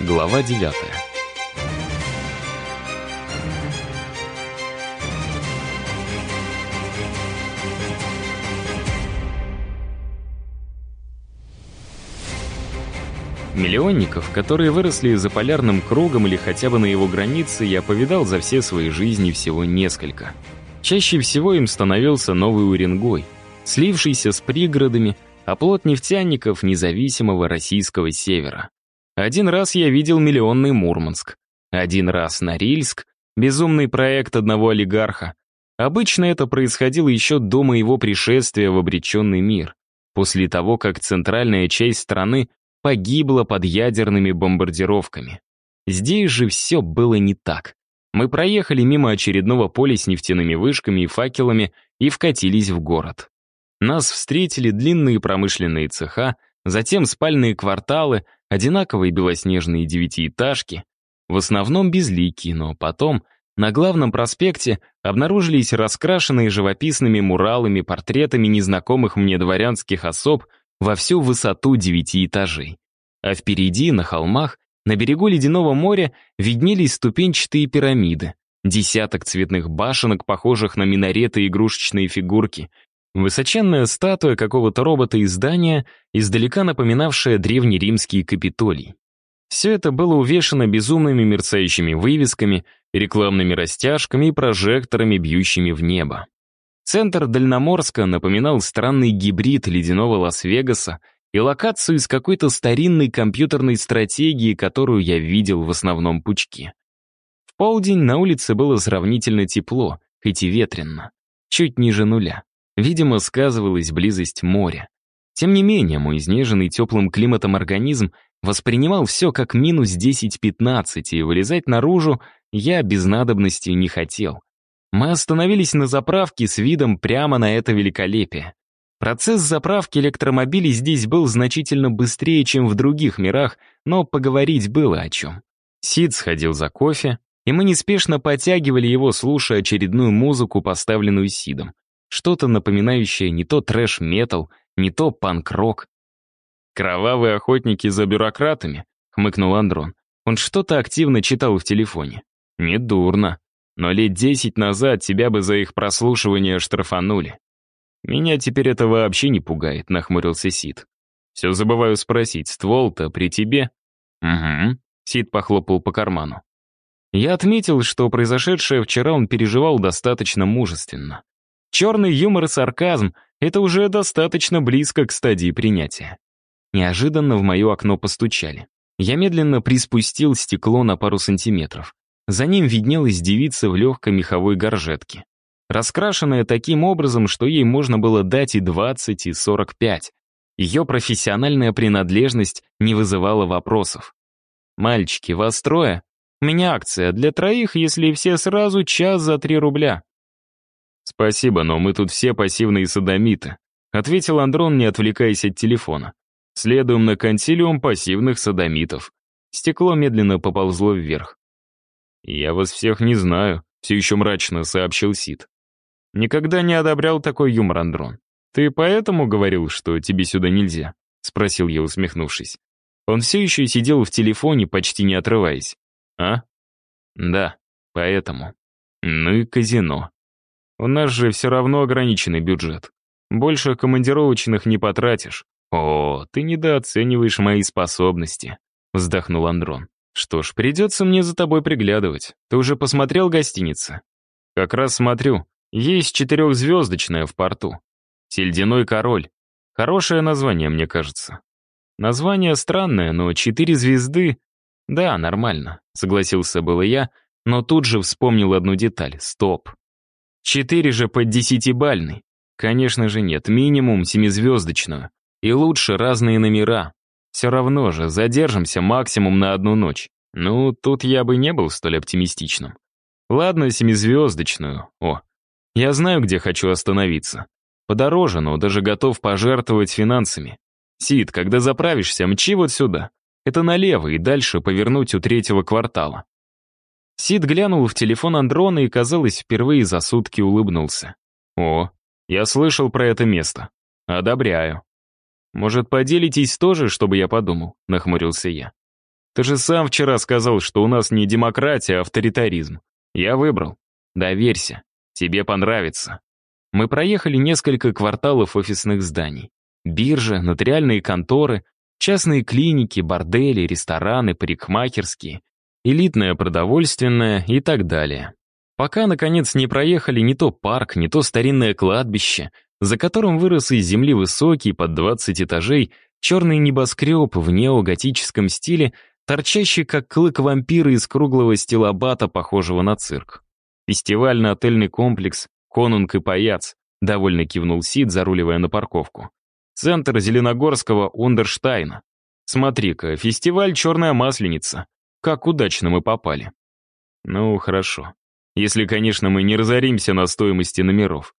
Глава 9 Миллионников, которые выросли за полярным кругом или хотя бы на его границе, я повидал за все свои жизни всего несколько. Чаще всего им становился Новый Уренгой, слившийся с пригородами, оплот нефтяников независимого российского севера. Один раз я видел миллионный Мурманск, один раз Норильск, безумный проект одного олигарха. Обычно это происходило еще до моего пришествия в обреченный мир, после того, как центральная часть страны погибла под ядерными бомбардировками. Здесь же все было не так. Мы проехали мимо очередного поля с нефтяными вышками и факелами и вкатились в город. Нас встретили длинные промышленные цеха, затем спальные кварталы, одинаковые белоснежные девятиэтажки, в основном безликие, но потом на главном проспекте обнаружились раскрашенные живописными муралами портретами незнакомых мне дворянских особ во всю высоту девяти этажей. А впереди, на холмах, на берегу ледяного моря виднелись ступенчатые пирамиды, десяток цветных башенок, похожих на минареты и игрушечные фигурки, высоченная статуя какого-то робота из здания, издалека напоминавшая древнеримский Капитолий. Все это было увешано безумными мерцающими вывесками, рекламными растяжками и прожекторами, бьющими в небо. Центр Дальноморска напоминал странный гибрид ледяного Лас-Вегаса и локацию из какой-то старинной компьютерной стратегии, которую я видел в основном пучке. В полдень на улице было сравнительно тепло, хоть и ветрено, чуть ниже нуля. Видимо, сказывалась близость моря. Тем не менее, мой изнеженный теплым климатом организм воспринимал все как минус 10-15, и вылезать наружу я без надобности не хотел. Мы остановились на заправке с видом прямо на это великолепие. Процесс заправки электромобилей здесь был значительно быстрее, чем в других мирах, но поговорить было о чем. Сид сходил за кофе, и мы неспешно подтягивали его, слушая очередную музыку, поставленную Сидом. Что-то напоминающее не то трэш-метал, не то панк-рок. «Кровавые охотники за бюрократами», — хмыкнул Андрон. Он что-то активно читал в телефоне. «Недурно. Но лет десять назад тебя бы за их прослушивание штрафанули. Меня теперь это вообще не пугает, нахмурился Сид. Все забываю спросить, ствол-то при тебе? Угу. Сид похлопал по карману. Я отметил, что произошедшее вчера он переживал достаточно мужественно. Черный юмор и сарказм — это уже достаточно близко к стадии принятия. Неожиданно в мое окно постучали. Я медленно приспустил стекло на пару сантиметров. За ним виднелась девица в легкой меховой горжетке. Раскрашенная таким образом, что ей можно было дать и 20, и 45. Ее профессиональная принадлежность не вызывала вопросов. «Мальчики, вас трое? У меня акция для троих, если все сразу, час за 3 рубля». «Спасибо, но мы тут все пассивные садомиты», ответил Андрон, не отвлекаясь от телефона. «Следуем на консилиум пассивных садомитов». Стекло медленно поползло вверх. «Я вас всех не знаю», — все еще мрачно сообщил Сид. «Никогда не одобрял такой юмор, Андрон. Ты поэтому говорил, что тебе сюда нельзя?» — спросил я, усмехнувшись. Он все еще сидел в телефоне, почти не отрываясь. «А? Да, поэтому. Ну и казино. У нас же все равно ограниченный бюджет. Больше командировочных не потратишь. О, ты недооцениваешь мои способности», — вздохнул Андрон. «Что ж, придется мне за тобой приглядывать. Ты уже посмотрел гостиницы?» «Как раз смотрю. Есть четырехзвездочная в порту. Сельдяной король. Хорошее название, мне кажется. Название странное, но четыре звезды... Да, нормально, согласился было я, но тут же вспомнил одну деталь. Стоп. Четыре же под десятибальный. Конечно же нет, минимум семизвездочную. И лучше разные номера. Все равно же, задержимся максимум на одну ночь. Ну, тут я бы не был столь оптимистичным. Ладно, семизвездочную. О, я знаю, где хочу остановиться. Подороже, но даже готов пожертвовать финансами. Сид, когда заправишься, мчи вот сюда. Это налево и дальше повернуть у третьего квартала. Сид глянул в телефон Андрона и, казалось, впервые за сутки улыбнулся. «О, я слышал про это место. Одобряю. «Может, поделитесь тоже, чтобы я подумал?» — нахмурился я. Ты же сам вчера сказал, что у нас не демократия, а авторитаризм. Я выбрал. Доверься. Тебе понравится. Мы проехали несколько кварталов офисных зданий. Биржа, нотариальные конторы, частные клиники, бордели, рестораны, парикмахерские, элитное продовольственное и так далее. Пока, наконец, не проехали не то парк, не то старинное кладбище, за которым вырос из земли высокий, под 20 этажей, черный небоскреб в неоготическом стиле, торчащий как клык вампира из круглого стилобата, похожего на цирк. Фестивально-отельный комплекс «Конунг и Паяц», довольно кивнул Сид, заруливая на парковку. Центр Зеленогорского Ундерштайна. Смотри-ка, фестиваль «Черная масленица». Как удачно мы попали. Ну, хорошо. Если, конечно, мы не разоримся на стоимости номеров.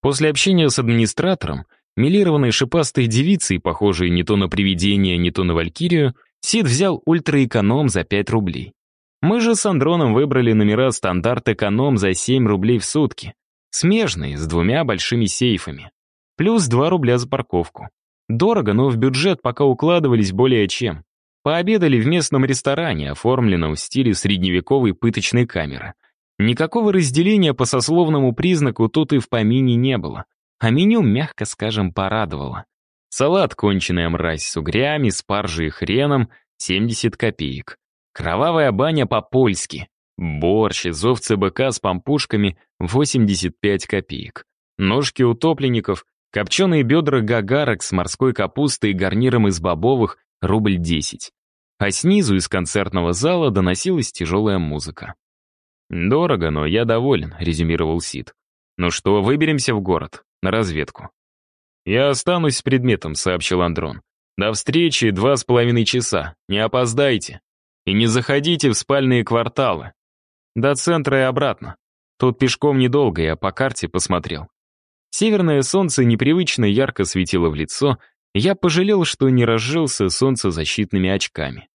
После общения с администратором, милированной шипастой девицей, похожей не то на привидение, не то на валькирию, Сид взял ультраэконом за 5 рублей. Мы же с Андроном выбрали номера стандарт-эконом за 7 рублей в сутки. Смежные, с двумя большими сейфами. Плюс 2 рубля за парковку. Дорого, но в бюджет пока укладывались более чем. Пообедали в местном ресторане, оформленном в стиле средневековой пыточной камеры. Никакого разделения по сословному признаку тут и в помине не было. А меню, мягко скажем, порадовало. Салат «Конченая мразь» с угрями, спаржей и хреном — 70 копеек. Кровавая баня по-польски. Борщ из овцы быка с пампушками — 85 копеек. Ножки утопленников, копченые бедра гагарок с морской капустой и гарниром из бобовых — рубль 10. А снизу из концертного зала доносилась тяжелая музыка. «Дорого, но я доволен», — резюмировал Сид. «Ну что, выберемся в город, на разведку». «Я останусь с предметом», — сообщил Андрон. «До встречи два с половиной часа. Не опоздайте. И не заходите в спальные кварталы. До центра и обратно. Тут пешком недолго, я по карте посмотрел». Северное солнце непривычно ярко светило в лицо, я пожалел, что не разжился солнцезащитными очками.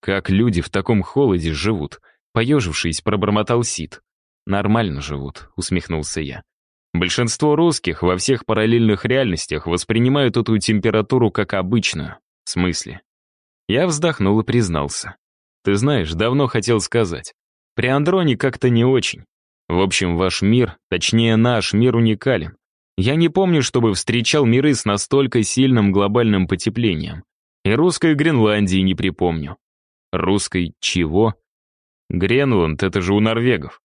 Как люди в таком холоде живут — Поежившись, пробормотал Сид. «Нормально живут», — усмехнулся я. «Большинство русских во всех параллельных реальностях воспринимают эту температуру как обычную. В смысле?» Я вздохнул и признался. «Ты знаешь, давно хотел сказать. При Андроне как-то не очень. В общем, ваш мир, точнее наш мир уникален. Я не помню, чтобы встречал миры с настолько сильным глобальным потеплением. И русской Гренландии не припомню. Русской чего? Гренланд — это же у норвегов.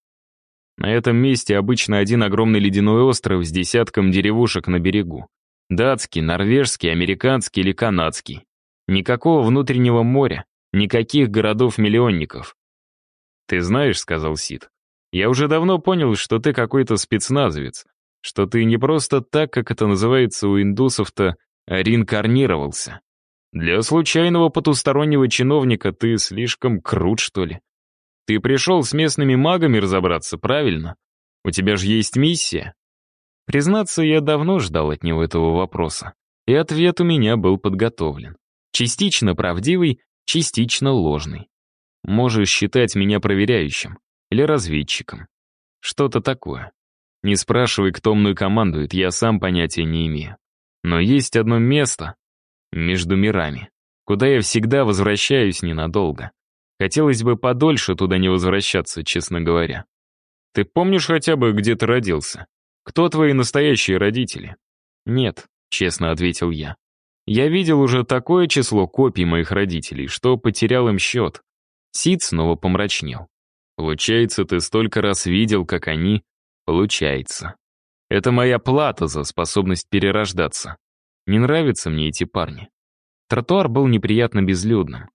На этом месте обычно один огромный ледяной остров с десятком деревушек на берегу. Датский, норвежский, американский или канадский. Никакого внутреннего моря, никаких городов-миллионников. «Ты знаешь», — сказал Сид, — «я уже давно понял, что ты какой-то спецназовец, что ты не просто так, как это называется у индусов-то, а реинкарнировался. Для случайного потустороннего чиновника ты слишком крут, что ли. Ты пришел с местными магами разобраться, правильно? У тебя же есть миссия. Признаться, я давно ждал от него этого вопроса. И ответ у меня был подготовлен. Частично правдивый, частично ложный. Можешь считать меня проверяющим или разведчиком. Что-то такое. Не спрашивай, кто мной командует, я сам понятия не имею. Но есть одно место между мирами, куда я всегда возвращаюсь ненадолго. Хотелось бы подольше туда не возвращаться, честно говоря. Ты помнишь хотя бы, где ты родился? Кто твои настоящие родители? Нет, честно ответил я. Я видел уже такое число копий моих родителей, что потерял им счет. Сид снова помрачнел. Получается, ты столько раз видел, как они... Получается. Это моя плата за способность перерождаться. Не нравятся мне эти парни. Тротуар был неприятно безлюдным.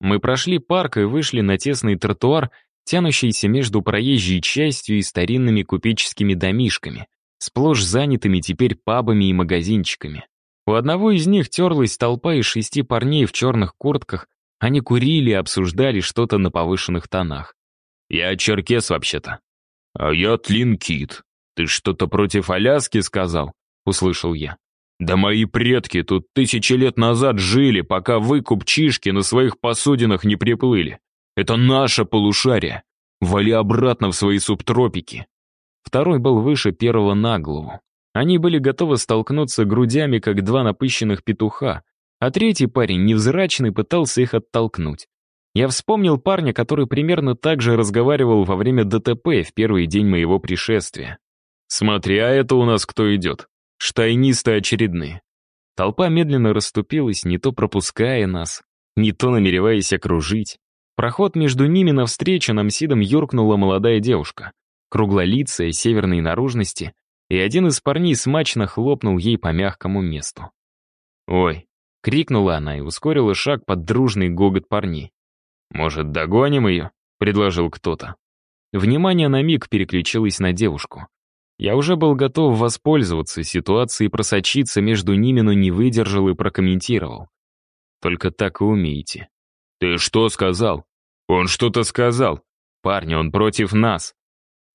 Мы прошли парк и вышли на тесный тротуар, тянущийся между проезжей частью и старинными купеческими домишками, сплошь занятыми теперь пабами и магазинчиками. У одного из них терлась толпа из шести парней в черных куртках, они курили и обсуждали что-то на повышенных тонах. «Я черкес вообще-то». «А я тлинкит. Ты что-то против Аляски сказал?» — услышал я. Да мои предки тут тысячи лет назад жили, пока вы, купчишки, на своих посудинах не приплыли. Это наше полушарие. Вали обратно в свои субтропики. Второй был выше первого на голову. Они были готовы столкнуться грудями, как два напыщенных петуха, а третий парень, невзрачный, пытался их оттолкнуть. Я вспомнил парня, который примерно так же разговаривал во время ДТП в первый день моего пришествия. «Смотри, а это у нас кто идет? Штайнисты очередные». Толпа медленно расступилась, не то пропуская нас, не то намереваясь окружить. Проход между ними навстречу нам сидом юркнула молодая девушка, круглолицая, северной наружности, и один из парней смачно хлопнул ей по мягкому месту. «Ой!» — крикнула она и ускорила шаг под дружный гогот парней. «Может, догоним ее?» — предложил кто-то. Внимание на миг переключилось на девушку. Я уже был готов воспользоваться ситуацией просочиться между ними, но не выдержал и прокомментировал. Только так и умеете. «Ты что сказал?» «Он что-то сказал. Парни, он против нас».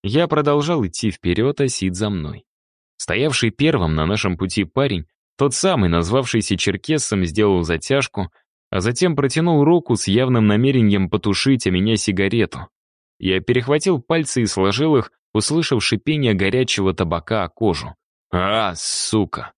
Я продолжал идти вперед, а Сид за мной. Стоявший первым на нашем пути парень, тот самый, назвавшийся черкесом, сделал затяжку, а затем протянул руку с явным намерением потушить о меня сигарету. Я перехватил пальцы и сложил их, услышав шипение горячего табака о кожу. «А, сука!»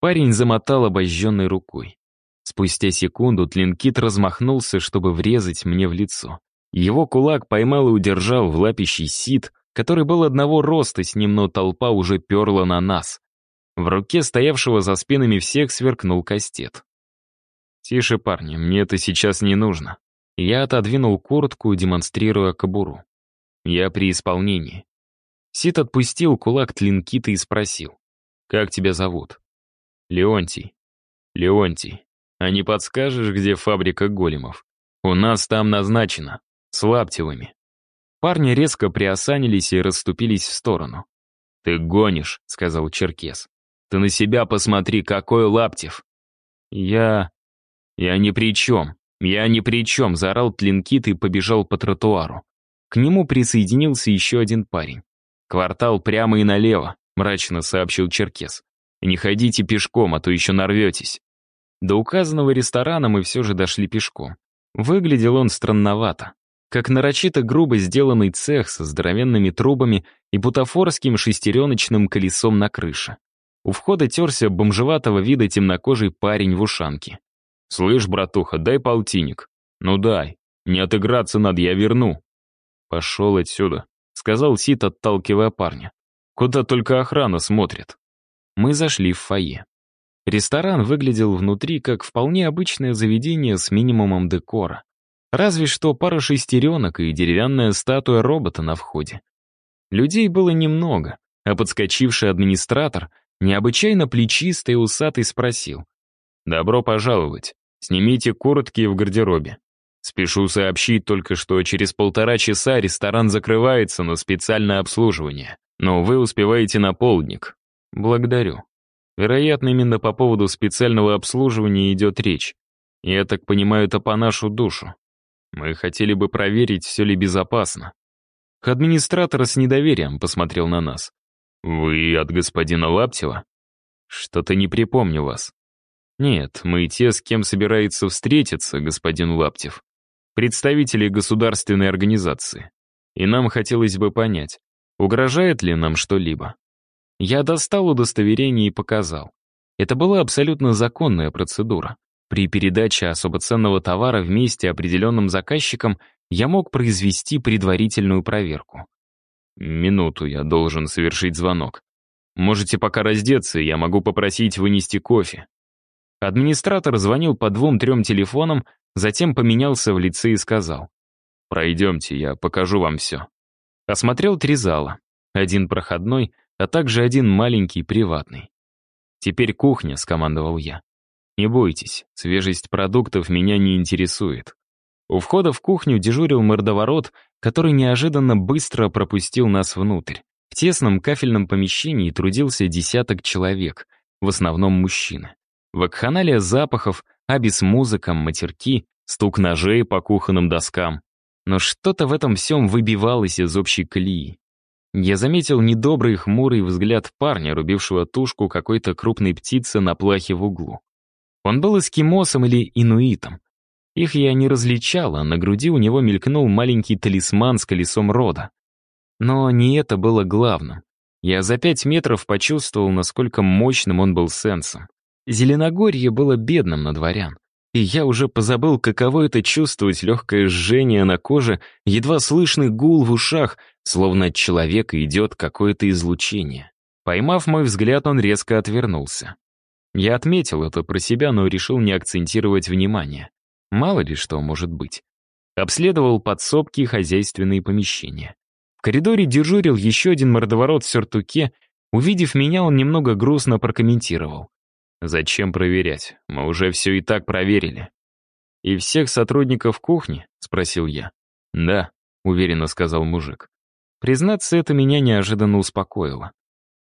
Парень замотал обожженной рукой. Спустя секунду Тлинкит размахнулся, чтобы врезать мне в лицо. Его кулак поймал и удержал в лапищий сит, который был одного роста с ним, но толпа уже перла на нас. В руке стоявшего за спинами всех сверкнул кастет. «Тише, парни, мне это сейчас не нужно». Я отодвинул куртку, демонстрируя кобуру. Я при исполнении. Сит отпустил кулак Тлинкита и спросил. «Как тебя зовут?» «Леонтий». «Леонтий, а не подскажешь, где фабрика големов? У нас там назначено. С Лаптевыми. Парни резко приосанились и расступились в сторону. «Ты гонишь», — сказал Черкес. «Ты на себя посмотри, какой Лаптев!» «Я... я ни при чем. Я ни при чем», — заорал Тлинкит и побежал по тротуару. К нему присоединился еще один парень. «Квартал прямо и налево», — мрачно сообщил Черкес. «Не ходите пешком, а то еще нарветесь». До указанного ресторана мы все же дошли пешком. Выглядел он странновато. Как нарочито грубо сделанный цех со здоровенными трубами и бутафорским шестереночным колесом на крыше. У входа терся бомжеватого вида темнокожий парень в ушанке. «Слышь, братуха, дай полтинник». «Ну дай. Не отыграться надо, я верну». «Пошел отсюда», — сказал Сит, отталкивая парня. «Куда только охрана смотрит». Мы зашли в фойе. Ресторан выглядел внутри как вполне обычное заведение с минимумом декора. Разве что пара шестеренок и деревянная статуя робота на входе. Людей было немного, а подскочивший администратор, необычайно плечистый и усатый, спросил. «Добро пожаловать. Снимите куртки в гардеробе. Спешу сообщить только, что через полтора часа ресторан закрывается на специальное обслуживание, но вы успеваете на полдник. Благодарю». Вероятно, именно по поводу специального обслуживания идет речь. Я так понимаю, это по нашу душу. Мы хотели бы проверить, все ли безопасно. Администратор с недоверием посмотрел на нас. «Вы от господина Лаптева?» «Что-то не припомню вас». «Нет, мы те, с кем собирается встретиться господин Лаптев. Представители государственной организации. И нам хотелось бы понять, угрожает ли нам что-либо. Я достал удостоверение и показал. Это была абсолютно законная процедура. При передаче особо ценного товара вместе определенным заказчикам я мог произвести предварительную проверку. Минуту, я должен совершить звонок. Можете пока раздеться, я могу попросить вынести кофе. Администратор звонил по двум-трем телефонам, затем поменялся в лице и сказал. «Пройдемте, я покажу вам все». Осмотрел три зала. Один проходной — а также один маленький приватный. «Теперь кухня», — скомандовал я. «Не бойтесь, свежесть продуктов меня не интересует». У входа в кухню дежурил мордоворот, который неожиданно быстро пропустил нас внутрь. В тесном кафельном помещении трудился десяток человек, в основном мужчины. Вакханалия запахов, абис музыкам, матерки, стук ножей по кухонным доскам. Но что-то в этом всем выбивалось из общей колеи. Я заметил недобрый хмурый взгляд парня, рубившего тушку какой-то крупной птицы на плахе в углу. Он был эскимосом или инуитом. Их я не различал, а на груди у него мелькнул маленький талисман с колесом рода. Но не это было главным. Я за пять метров почувствовал, насколько мощным он был сенсом. Зеленогорье было бедным на дворян. и я уже позабыл, каково это чувствовать легкое жжение на коже, едва слышный гул в ушах, словно от человека идет какое-то излучение. Поймав мой взгляд, он резко отвернулся. Я отметил это про себя, но решил не акцентировать внимание. Мало ли что может быть. Обследовал подсобки и хозяйственные помещения. В коридоре дежурил еще один мордоворот в сюртуке. Увидев меня, он немного грустно прокомментировал. «Зачем проверять? Мы уже все и так проверили». «И всех сотрудников кухни?» — спросил я. «Да», — уверенно сказал мужик. Признаться, это меня неожиданно успокоило.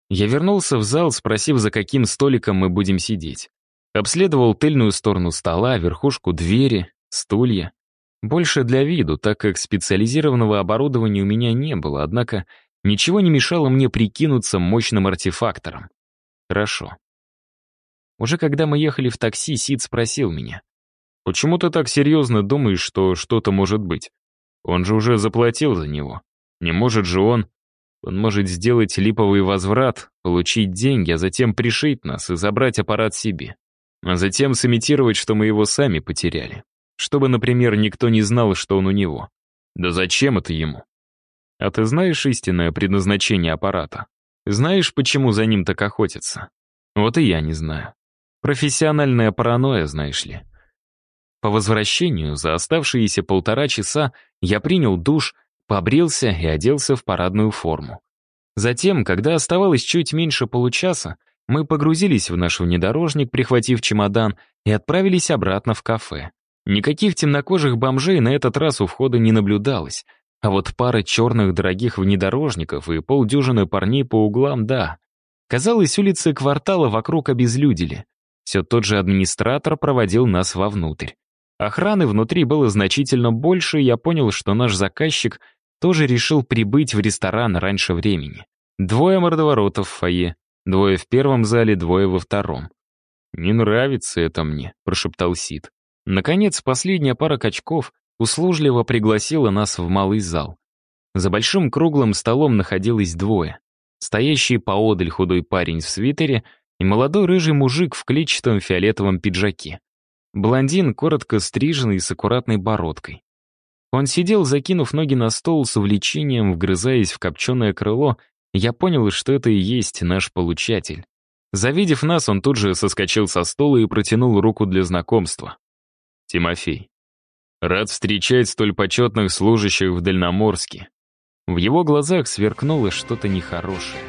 Я вернулся в зал, спросив, за каким столиком мы будем сидеть. Обследовал тыльную сторону стола, верхушку двери, стулья. Больше для виду, так как специализированного оборудования у меня не было, однако ничего не мешало мне прикинуться мощным артефактором. Хорошо. Уже когда мы ехали в такси, Сид спросил меня. «Почему ты так серьезно думаешь, что что-то может быть? Он же уже заплатил за него. Не может же он...» Он может сделать липовый возврат, получить деньги, а затем пришить нас и забрать аппарат себе. А затем сымитировать, что мы его сами потеряли. Чтобы, например, никто не знал, что он у него. Да зачем это ему? А ты знаешь истинное предназначение аппарата? Знаешь, почему за ним так охотятся? Вот и я не знаю. Профессиональная паранойя, знаешь ли. По возвращению за оставшиеся полтора часа я принял душ, побрился и оделся в парадную форму. Затем, когда оставалось чуть меньше получаса, мы погрузились в наш внедорожник, прихватив чемодан, и отправились обратно в кафе. Никаких темнокожих бомжей на этот раз у входа не наблюдалось, а вот пара черных дорогих внедорожников и полдюжины парней по углам — да. Казалось, улицы квартала вокруг обезлюдили. Все тот же администратор проводил нас вовнутрь. Охраны внутри было значительно больше, и я понял, что наш заказчик тоже решил прибыть в ресторан раньше времени. Двое мордоворотов в фойе, двое в первом зале, двое во втором. «Не нравится это мне», — прошептал Сид. Наконец, последняя пара качков услужливо пригласила нас в малый зал. За большим круглым столом находилось двое. Стоящий поодаль худой парень в свитере и молодой рыжий мужик в клетчатом фиолетовом пиджаке. Блондин, коротко стриженный с аккуратной бородкой. Он сидел, закинув ноги на стол с увлечением, вгрызаясь в копченое крыло, я понял, что это и есть наш получатель. Завидев нас, он тут же соскочил со стола и протянул руку для знакомства. Тимофей. Рад встречать столь почетных служащих в Дальноморске. В его глазах сверкнуло что-то нехорошее.